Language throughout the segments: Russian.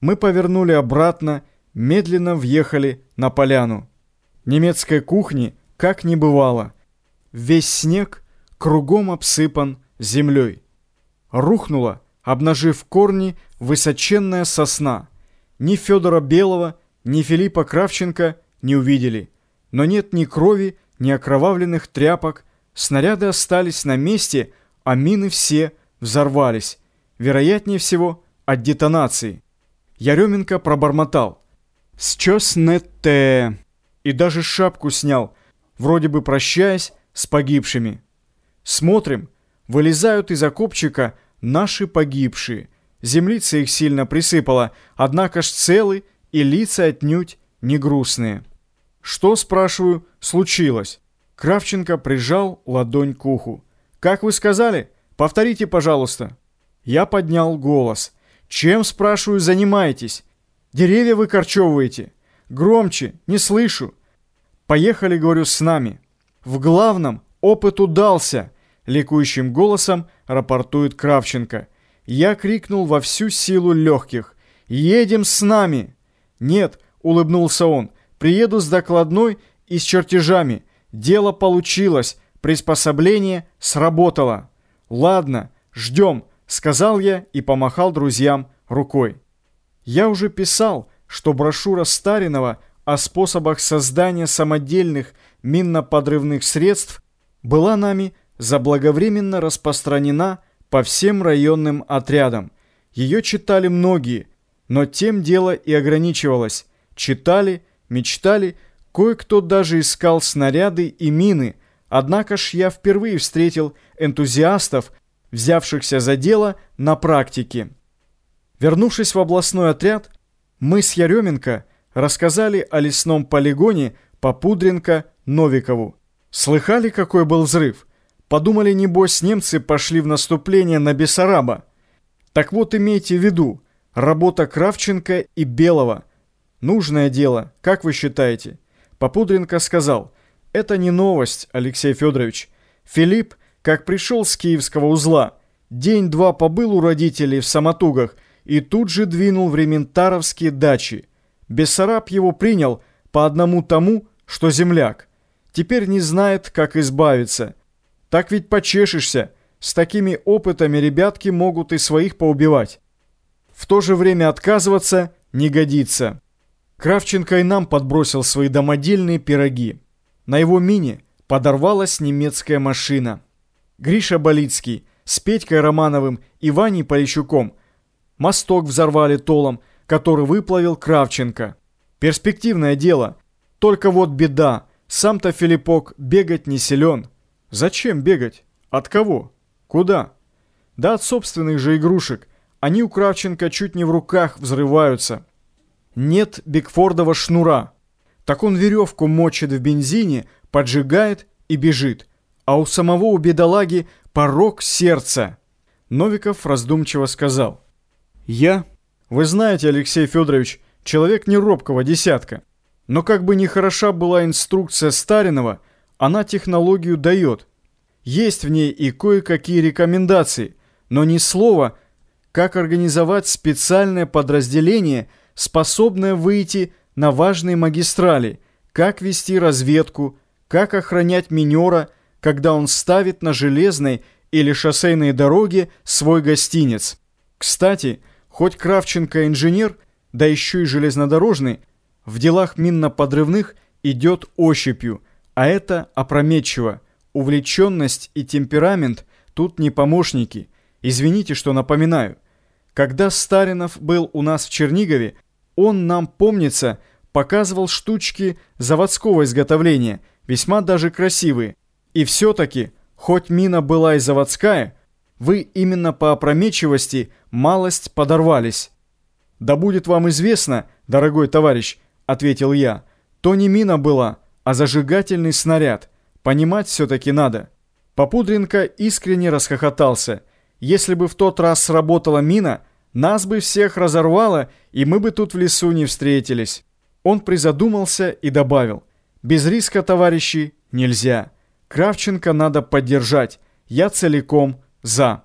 Мы повернули обратно, медленно въехали на поляну. Немецкой кухни как не бывало. Весь снег кругом обсыпан землей. Рухнула, обнажив корни, высоченная сосна. Ни Федора Белого, ни Филиппа Кравченко не увидели. Но нет ни крови, ни окровавленных тряпок. Снаряды остались на месте, а мины все взорвались. Вероятнее всего, от детонации. Яременко пробормотал. «Счёс не те...» И даже шапку снял, вроде бы прощаясь с погибшими. Смотрим, вылезают из окопчика наши погибшие. Землица их сильно присыпала, однако ж целы и лица отнюдь не грустные. Что, спрашиваю, случилось? Кравченко прижал ладонь к уху. «Как вы сказали? Повторите, пожалуйста». Я поднял голос – чем, спрашиваю, занимаетесь? Деревья вы корчевываете? Громче, не слышу. Поехали, говорю, с нами. В главном опыт удался, ликующим голосом рапортует Кравченко. Я крикнул во всю силу легких. «Едем с нами!» «Нет», — улыбнулся он, — «приеду с докладной и с чертежами. Дело получилось, приспособление сработало». «Ладно, ждем», сказал я и помахал друзьям рукой. Я уже писал, что брошюра Старинова о способах создания самодельных минно-подрывных средств была нами заблаговременно распространена по всем районным отрядам. Ее читали многие, но тем дело и ограничивалось. Читали, мечтали, кое-кто даже искал снаряды и мины, однако ж я впервые встретил энтузиастов, взявшихся за дело на практике. Вернувшись в областной отряд, мы с Яременко рассказали о лесном полигоне Попудренко Новикову. Слыхали, какой был взрыв? Подумали, небось, немцы пошли в наступление на Бессараба. Так вот, имейте в виду, работа Кравченко и Белого. Нужное дело, как вы считаете? Попудренко сказал, это не новость, Алексей Федорович. Филипп как пришел с киевского узла, день-два побыл у родителей в самотугах и тут же двинул в рементаровские дачи. Бессараб его принял по одному тому, что земляк. Теперь не знает, как избавиться. Так ведь почешешься. С такими опытами ребятки могут и своих поубивать. В то же время отказываться не годится. Кравченко и нам подбросил свои домодельные пироги. На его мине подорвалась немецкая машина. Гриша Болицкий с Петькой Романовым и Ваней Полищуком мосток взорвали толом, который выплавил Кравченко. Перспективное дело. Только вот беда. Сам-то Филиппок бегать не силен. Зачем бегать? От кого? Куда? Да от собственных же игрушек. Они у Кравченко чуть не в руках взрываются. Нет Бигфордова шнура. Так он веревку мочит в бензине, поджигает и бежит а у самого у бедолаги порог сердца. Новиков раздумчиво сказал. «Я, вы знаете, Алексей Федорович, человек не робкого десятка. Но как бы ни хороша была инструкция Старинова, она технологию дает. Есть в ней и кое-какие рекомендации, но ни слова, как организовать специальное подразделение, способное выйти на важные магистрали, как вести разведку, как охранять минера – когда он ставит на железной или шоссейной дороге свой гостиниц. Кстати, хоть Кравченко инженер, да еще и железнодорожный, в делах минно-подрывных идет ощупью, а это опрометчиво. Увлеченность и темперамент тут не помощники. Извините, что напоминаю. Когда Старинов был у нас в Чернигове, он нам, помнится, показывал штучки заводского изготовления, весьма даже красивые. И все-таки, хоть мина была и заводская, вы именно по опрометчивости малость подорвались. «Да будет вам известно, дорогой товарищ», — ответил я, — «то не мина была, а зажигательный снаряд. Понимать все-таки надо». Попудренко искренне расхохотался. «Если бы в тот раз сработала мина, нас бы всех разорвало, и мы бы тут в лесу не встретились». Он призадумался и добавил, «Без риска, товарищи, нельзя». Кравченко надо поддержать. Я целиком за.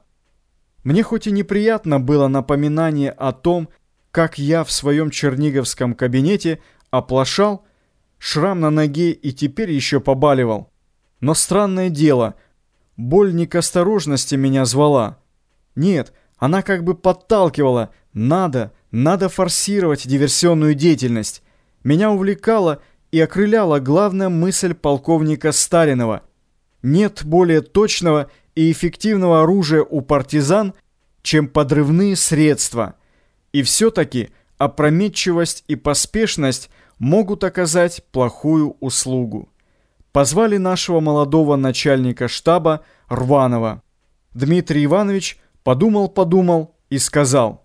Мне хоть и неприятно было напоминание о том, как я в своем черниговском кабинете оплошал, шрам на ноге и теперь еще побаливал. Но странное дело, боль не к осторожности меня звала. Нет, она как бы подталкивала, надо, надо форсировать диверсионную деятельность. Меня увлекала и окрыляла главная мысль полковника Старинова. Нет более точного и эффективного оружия у партизан, чем подрывные средства. И все-таки опрометчивость и поспешность могут оказать плохую услугу. Позвали нашего молодого начальника штаба Рванова. Дмитрий Иванович подумал-подумал и сказал –